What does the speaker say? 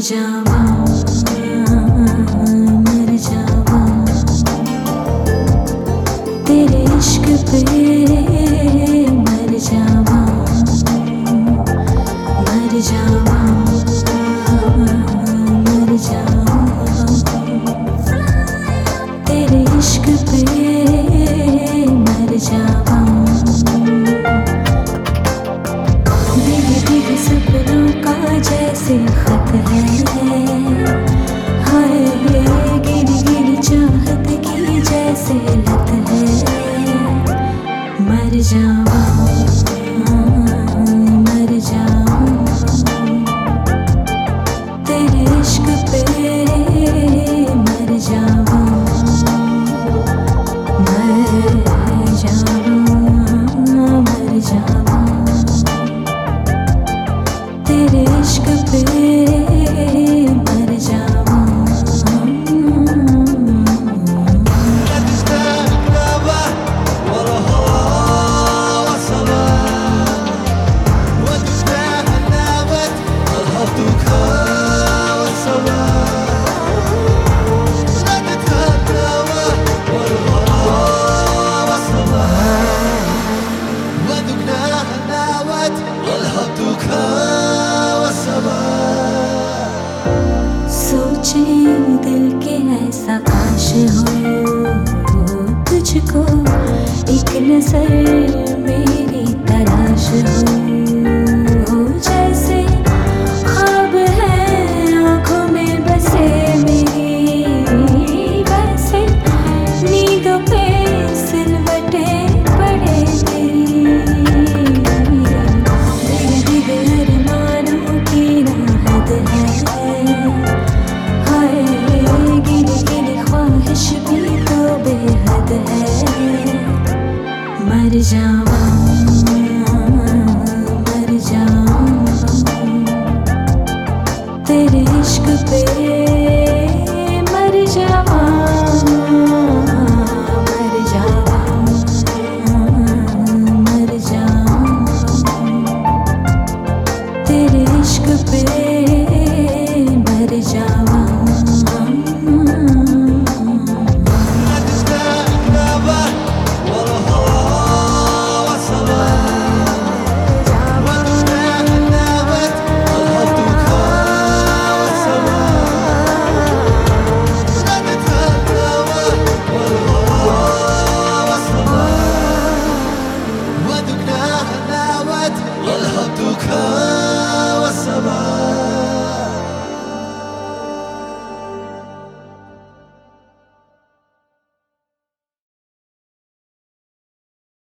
jump déjà. तेरे इश्क पे